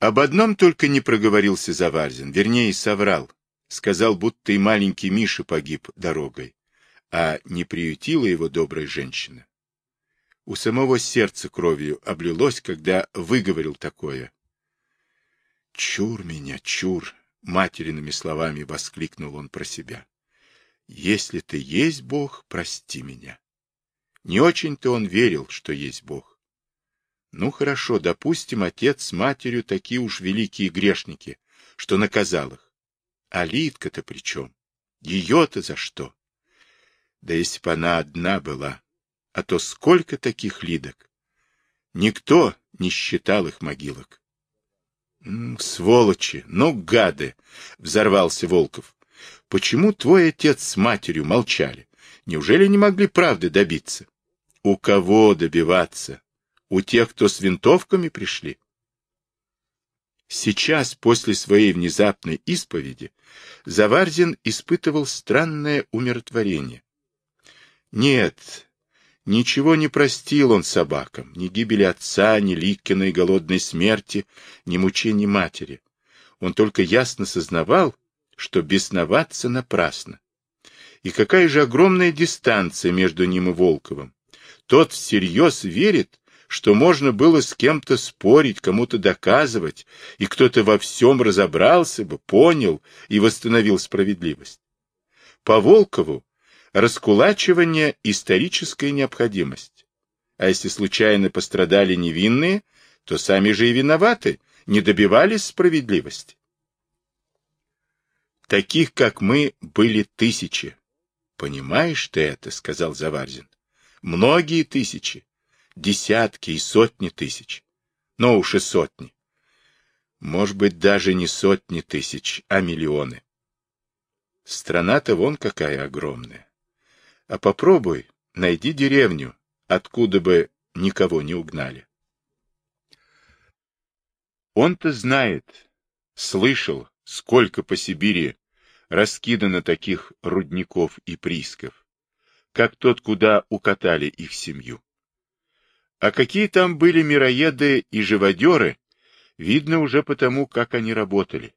Об одном только не проговорился Заварзин, вернее, соврал. Сказал, будто и маленький Миша погиб дорогой, а не приютила его добрая женщина. У самого сердца кровью облилось, когда выговорил такое. «Чур меня, чур!» — материными словами воскликнул он про себя. «Если ты есть Бог, прости меня». Не очень-то он верил, что есть Бог. Ну хорошо, допустим, отец с матерью такие уж великие грешники, что наказал их. А Литка-то при чем? Ее-то за что? Да если бы она одна была, а то сколько таких Лидок? Никто не считал их могилок. — Сволочи, ну гады! — взорвался Волков. — Почему твой отец с матерью молчали? Неужели не могли правды добиться? У кого добиваться? У тех, кто с винтовками пришли? Сейчас, после своей внезапной исповеди, Заварзин испытывал странное умиротворение. Нет, ничего не простил он собакам, ни гибели отца, ни Ликкиной голодной смерти, ни мучений матери. Он только ясно сознавал, что бесноваться напрасно. И какая же огромная дистанция между ним и Волковым. Тот всерьез верит, что можно было с кем-то спорить, кому-то доказывать, и кто-то во всем разобрался бы, понял и восстановил справедливость. По Волкову раскулачивание – историческая необходимость. А если случайно пострадали невинные, то сами же и виноваты, не добивались справедливости. Таких, как мы, были тысячи. Понимаешь ты это, сказал Заварзин. Многие тысячи десятки и сотни тысяч. Но уж и сотни. Может быть, даже не сотни тысяч, а миллионы. Страна-то вон какая огромная. А попробуй, найди деревню, откуда бы никого не угнали. Он-то знает, слышал, сколько по Сибири раскидано таких рудников и приисков, как тот, куда укатали их семью. А какие там были мироеды и живодеры, видно уже потому, как они работали.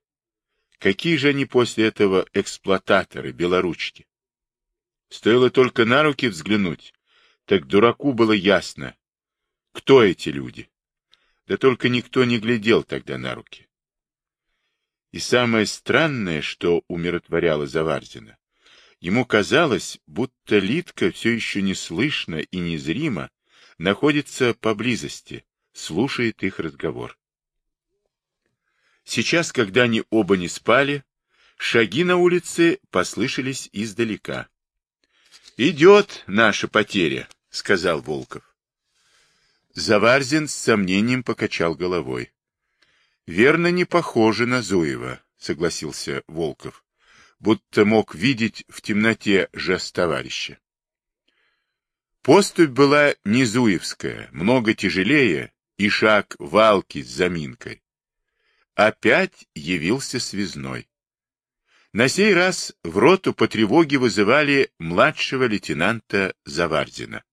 Какие же они после этого эксплуататоры, белоручки? Стоило только на руки взглянуть, так дураку было ясно, кто эти люди. Да только никто не глядел тогда на руки. И самое странное, что умиротворяло Заварзина, ему казалось, будто Литка все еще не слышно и незримо находится поблизости, слушает их разговор. Сейчас, когда они оба не спали, шаги на улице послышались издалека. — Идет наша потеря, — сказал Волков. Заварзин с сомнением покачал головой. — Верно, не похоже на Зуева, — согласился Волков, будто мог видеть в темноте жест товарища. Поступь была низуевская, много тяжелее, и шаг валки с заминкой. Опять явился связной. На сей раз в роту по тревоге вызывали младшего лейтенанта Заварзина.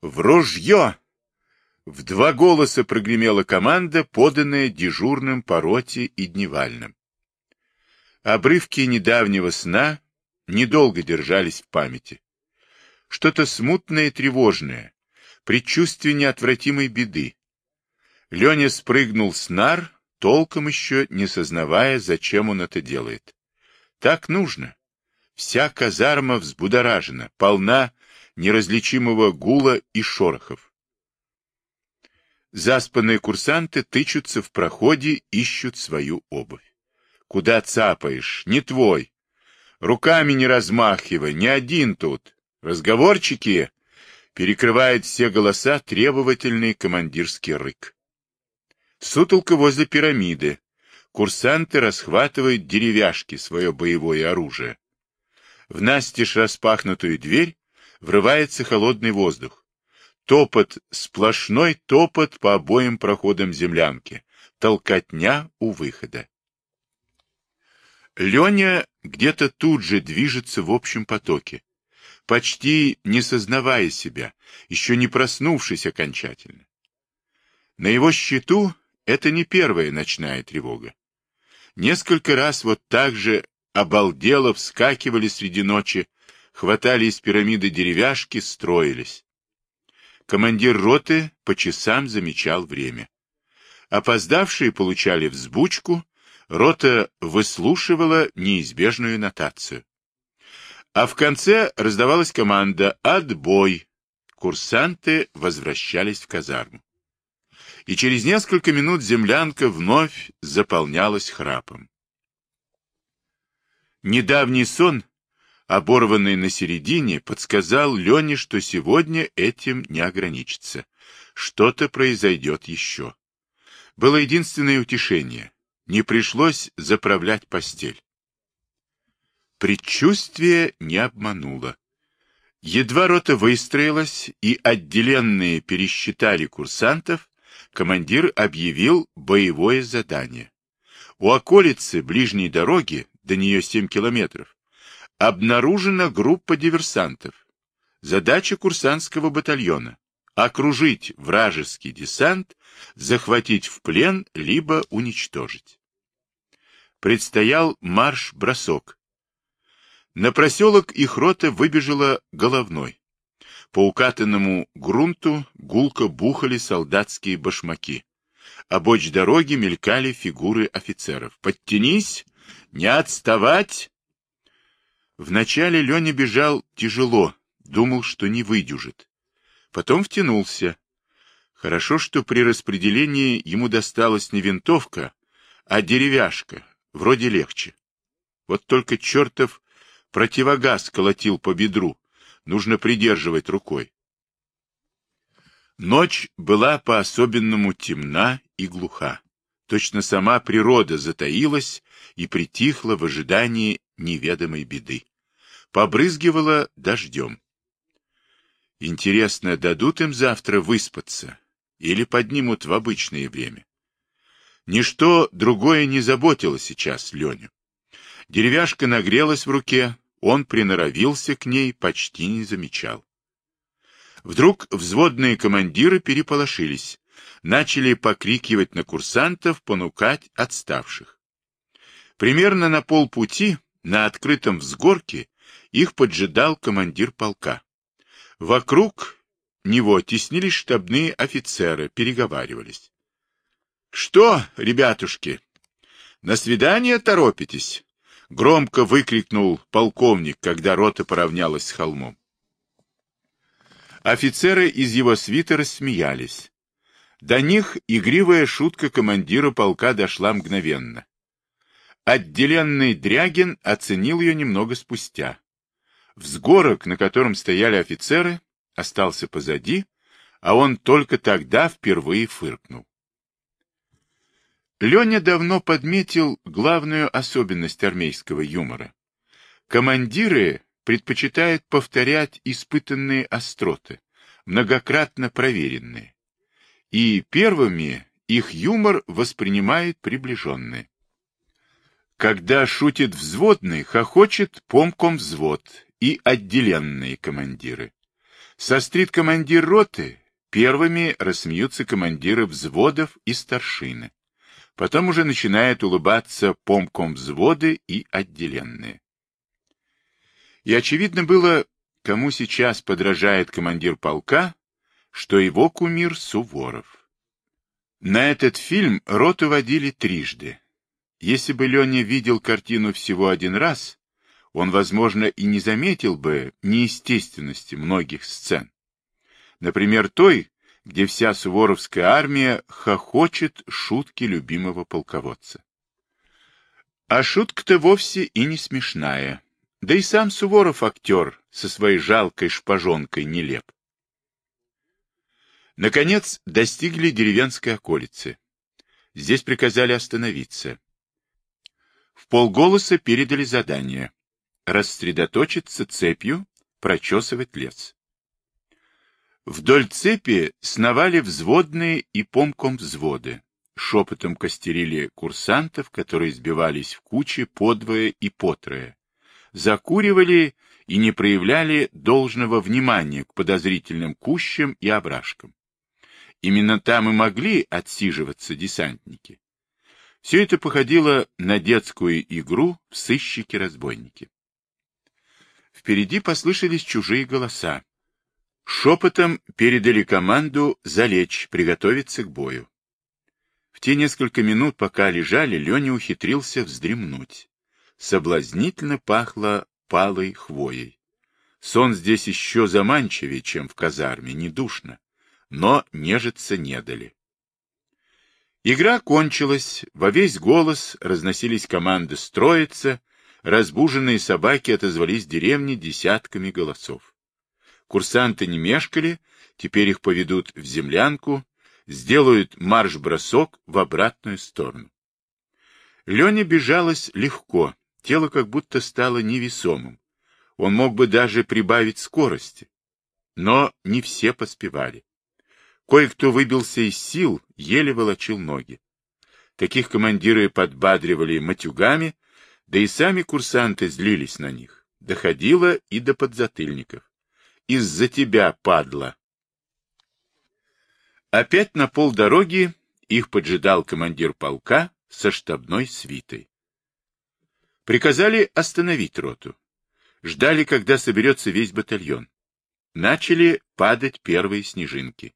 «В ружье!» В два голоса прогремела команда, поданная дежурным по роте и дневальным. Обрывки недавнего сна недолго держались в памяти. Что-то смутное и тревожное, предчувствие неотвратимой беды. Леня спрыгнул с нар, толком еще не сознавая, зачем он это делает. Так нужно. Вся казарма взбудоражена, полна неразличимого гула и шорохов. Заспанные курсанты тычутся в проходе, ищут свою обувь. Куда цапаешь? Не твой. Руками не размахивай, не один тут. Разговорчики! Перекрывает все голоса требовательный командирский рык. Сутолка возле пирамиды. Курсанты расхватывают деревяшки, свое боевое оружие. В настежь распахнутую дверь врывается холодный воздух. Топот, сплошной топот по обоим проходам землянки. Толкотня у выхода. Леня где-то тут же движется в общем потоке, почти не сознавая себя, еще не проснувшись окончательно. На его счету это не первая ночная тревога. Несколько раз вот так же обалдело вскакивали среди ночи, хватали из пирамиды деревяшки, строились. Командир роты по часам замечал время. Опоздавшие получали взбучку, рота выслушивала неизбежную нотацию. А в конце раздавалась команда «Отбой!». Курсанты возвращались в казарму. И через несколько минут землянка вновь заполнялась храпом. Недавний сон, оборванный на середине, подсказал Лене, что сегодня этим не ограничится. Что-то произойдет еще. Было единственное утешение. Не пришлось заправлять постель. Предчувствие не обмануло. Едва рота выстроилась и отделенные пересчитали курсантов, командир объявил боевое задание. У околицы ближней дороги, до нее 7 километров, обнаружена группа диверсантов. Задача курсантского батальона – окружить вражеский десант, захватить в плен, либо уничтожить. Предстоял марш-бросок. На проселок их рота выбежала головной. По укатанному грунту гулко бухали солдатские башмаки. Обочь дороги мелькали фигуры офицеров. «Подтянись! Не отставать!» Вначале Леня бежал тяжело, думал, что не выдюжит. Потом втянулся. Хорошо, что при распределении ему досталась не винтовка, а деревяшка, вроде легче. Вот только чертов противогаз колотил по бедру, нужно придерживать рукой. Ночь была по-особенному темна и глуха. Точно сама природа затаилась и притихла в ожидании неведомой беды. Побрызгивала дождем. Интересно, дадут им завтра выспаться или поднимут в обычное время? Ничто другое не заботило сейчас Леню. Деревяшка нагрелась в руке, он приноровился к ней, почти не замечал. Вдруг взводные командиры переполошились, начали покрикивать на курсантов, понукать отставших. Примерно на полпути, на открытом взгорке, их поджидал командир полка. Вокруг него теснились штабные офицеры, переговаривались. — Что, ребятушки, на свидание торопитесь? Громко выкрикнул полковник, когда рота поравнялась с холмом. Офицеры из его свитера смеялись. До них игривая шутка командира полка дошла мгновенно. Отделенный Дрягин оценил ее немного спустя. Взгорок, на котором стояли офицеры, остался позади, а он только тогда впервые фыркнул. Леня давно подметил главную особенность армейского юмора. Командиры предпочитают повторять испытанные остроты, многократно проверенные. И первыми их юмор воспринимают приближенные. Когда шутит взводный, хохочет помком взвод и отделенные командиры. Сострит командир роты, первыми рассмеются командиры взводов и старшины. Потом уже начинает улыбаться помком взводы и отделенные. И очевидно было, кому сейчас подражает командир полка, что его кумир Суворов. На этот фильм роту водили трижды. Если бы Леня видел картину всего один раз, он, возможно, и не заметил бы неестественности многих сцен. Например, той, где вся суворовская армия хохочет шутки любимого полководца. А шутка-то вовсе и не смешная. Да и сам Суворов актер со своей жалкой шпажонкой нелеп. Наконец достигли деревенской околицы. Здесь приказали остановиться. В полголоса передали задание рассредоточиться цепью, прочесывать лес. Вдоль цепи сновали взводные и помком взводы. Шепотом костерили курсантов, которые сбивались в кучи подвое и потрое. Закуривали и не проявляли должного внимания к подозрительным кущам и ображкам. Именно там и могли отсиживаться десантники. Все это походило на детскую игру в сыщики-разбойники. Впереди послышались чужие голоса. Шепотом передали команду залечь, приготовиться к бою. В те несколько минут, пока лежали, Леня ухитрился вздремнуть. Соблазнительно пахло палой хвоей. Сон здесь еще заманчивее, чем в казарме, не душно, но нежиться не дали. Игра кончилась, во весь голос разносились команды строиться, разбуженные собаки отозвались деревни десятками голосов. Курсанты не мешкали, теперь их поведут в землянку, сделают марш-бросок в обратную сторону. Лене бежалось легко, тело как будто стало невесомым. Он мог бы даже прибавить скорости. Но не все поспевали. Кое-кто выбился из сил, еле волочил ноги. Таких командиры подбадривали матюгами, да и сами курсанты злились на них. Доходило и до подзатыльников из-за тебя, падла. Опять на полдороги их поджидал командир полка со штабной свитой. Приказали остановить роту. Ждали, когда соберется весь батальон. Начали падать первые снежинки.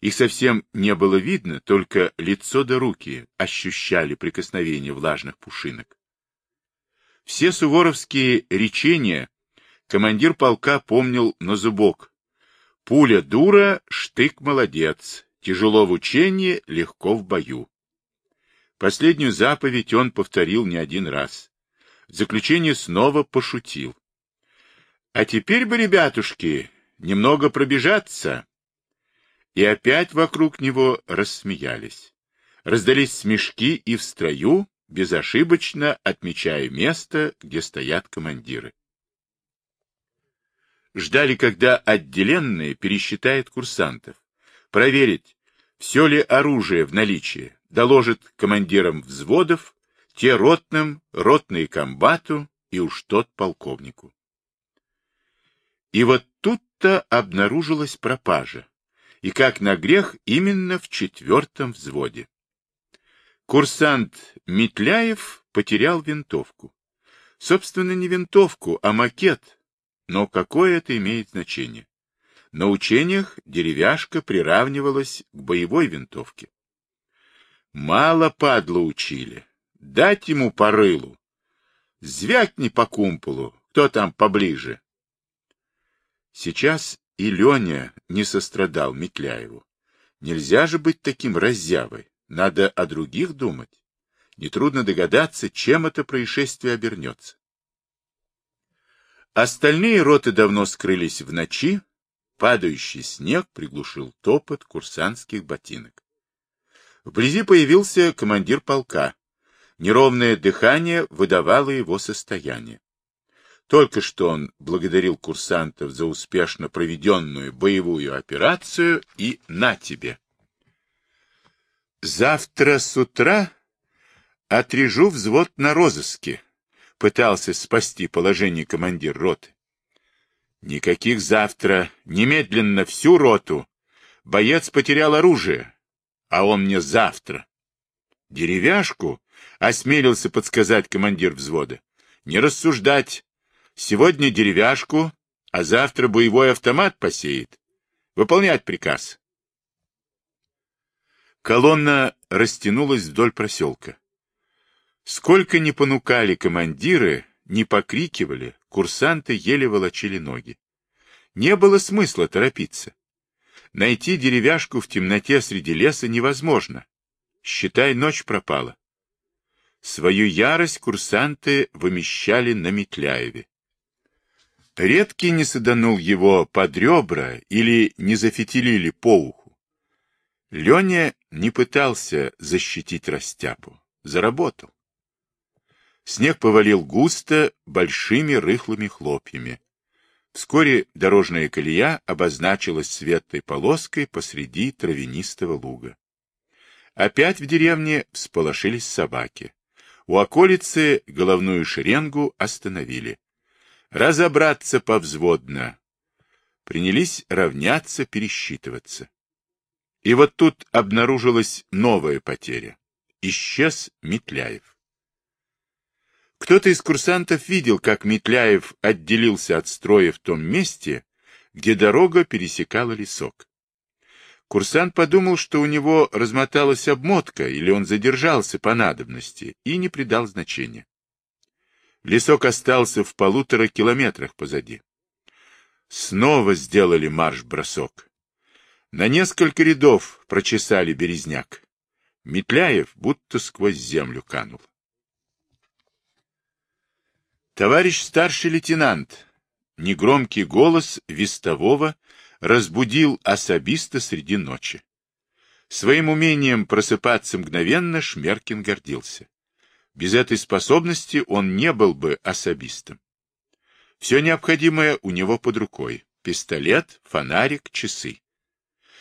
Их совсем не было видно, только лицо да руки ощущали прикосновение влажных пушинок. Все суворовские речения Командир полка помнил на зубок. Пуля дура, штык молодец, тяжело в учении, легко в бою. Последнюю заповедь он повторил не один раз. В заключение снова пошутил. А теперь бы, ребятушки, немного пробежаться. И опять вокруг него рассмеялись. Раздались смешки и в строю, безошибочно отмечая место, где стоят командиры ждали, когда отделенные пересчитают курсантов, проверить, все ли оружие в наличии, доложит командирам взводов, те ротным, ротные комбату и уж тот полковнику. И вот тут-то обнаружилась пропажа, и как на грех именно в четвертом взводе. Курсант Метляев потерял винтовку. Собственно, не винтовку, а макет, но какое это имеет значение? На учениях деревяшка приравнивалась к боевой винтовке. Мало падло учили. Дать ему по рылу. Звякни по кумполу, кто там поближе. Сейчас и Леня не сострадал Метляеву. Нельзя же быть таким раззявой. Надо о других думать. Нетрудно догадаться, чем это происшествие обернется. Остальные роты давно скрылись в ночи, падающий снег приглушил топот курсантских ботинок. Вблизи появился командир полка. Неровное дыхание выдавало его состояние. Только что он благодарил курсантов за успешно проведенную боевую операцию и на тебе. Завтра с утра отрежу взвод на розыске, пытался спасти положение командир роты. Никаких завтра, немедленно всю роту. Боец потерял оружие, а он мне завтра. Деревяшку осмелился подсказать командир взвода. Не рассуждать. Сегодня деревяшку, а завтра боевой автомат посеет. Выполнять приказ. Колонна растянулась вдоль проселка. Сколько ни понукали командиры, ни покрикивали, курсанты еле волочили ноги. Не было смысла торопиться. Найти деревяшку в темноте среди леса невозможно. Считай, ночь пропала. Свою ярость курсанты вымещали на Метляеве. Редкий не саданул его под ребра или не зафитилили по уху. Леня не пытался защитить растяпу. Заработал. Снег повалил густо, большими рыхлыми хлопьями. Вскоре дорожная колея обозначилась светлой полоской посреди травянистого луга. Опять в деревне всполошились собаки. У околицы головную шеренгу остановили. Разобраться повзводно. Принялись равняться, пересчитываться. И вот тут обнаружилась новая потеря. Исчез Метляев. Кто-то из курсантов видел, как Метляев отделился от строя в том месте, где дорога пересекала лесок. Курсант подумал, что у него размоталась обмотка, или он задержался по надобности, и не придал значения. Лесок остался в полутора километрах позади. Снова сделали марш-бросок. На несколько рядов прочесали березняк. Метляев будто сквозь землю канул. Товарищ старший лейтенант, негромкий голос вестового разбудил особиста среди ночи. Своим умением просыпаться мгновенно Шмеркин гордился. Без этой способности он не был бы особистом. Все необходимое у него под рукой. Пистолет, фонарик, часы.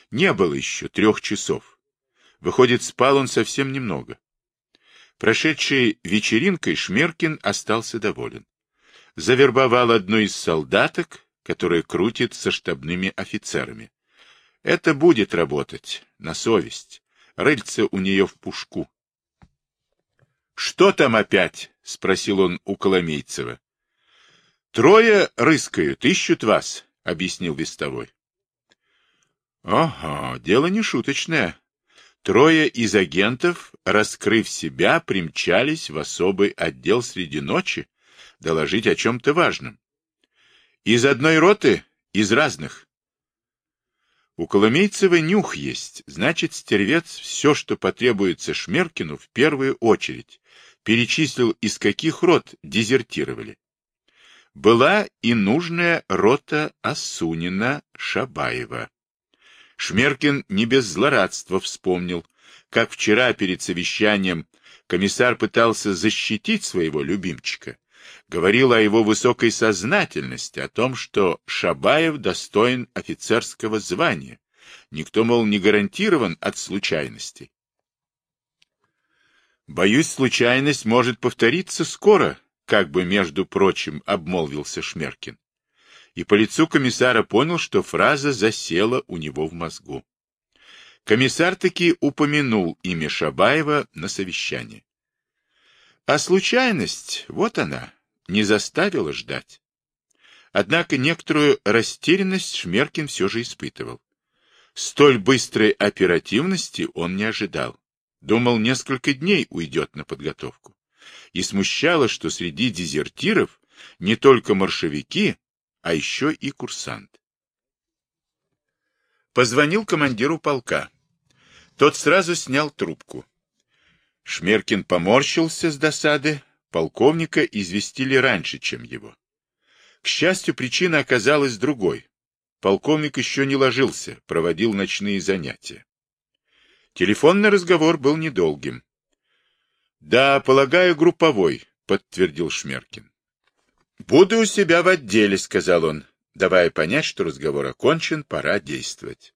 Не было еще трех часов. Выходит, спал он совсем немного. Прошедшей вечеринкой Шмеркин остался доволен. Завербовал одну из солдаток, которая крутит со штабными офицерами. Это будет работать, на совесть. Рыльце у нее в пушку. — Что там опять? — спросил он у Коломейцева. — Трое рыскают, ищут вас, — объяснил вестовой. — Ага, дело не шуточное, Трое из агентов, раскрыв себя, примчались в особый отдел среди ночи, доложить о чем-то важном. Из одной роты, из разных. У Коломейцева нюх есть, значит, стервец все, что потребуется Шмеркину, в первую очередь, перечислил, из каких рот дезертировали. Была и нужная рота Асунина-Шабаева. Шмеркин не без злорадства вспомнил, как вчера перед совещанием комиссар пытался защитить своего любимчика. Говорил о его высокой сознательности, о том, что Шабаев достоин офицерского звания. Никто, мол, не гарантирован от случайностей. Боюсь, случайность может повториться скоро, как бы, между прочим, обмолвился Шмеркин и по лицу комиссара понял, что фраза засела у него в мозгу. Комиссар таки упомянул имя Шабаева на совещании. А случайность, вот она, не заставила ждать. Однако некоторую растерянность Шмеркин все же испытывал. Столь быстрой оперативности он не ожидал. Думал, несколько дней уйдет на подготовку. И смущало, что среди дезертиров не только маршевики, а еще и курсант. Позвонил командиру полка. Тот сразу снял трубку. Шмеркин поморщился с досады, полковника известили раньше, чем его. К счастью, причина оказалась другой. Полковник еще не ложился, проводил ночные занятия. Телефонный разговор был недолгим. — Да, полагаю, групповой, — подтвердил Шмеркин. «Буду у себя в отделе», — сказал он, давая понять, что разговор окончен, пора действовать.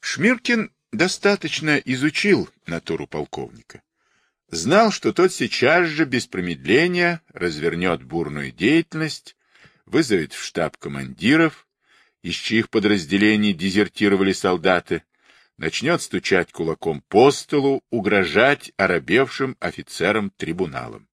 Шмиркин достаточно изучил натуру полковника. Знал, что тот сейчас же, без промедления, развернет бурную деятельность, вызовет в штаб командиров, из чьих подразделений дезертировали солдаты, начнет стучать кулаком по столу, угрожать оробевшим офицерам трибуналом.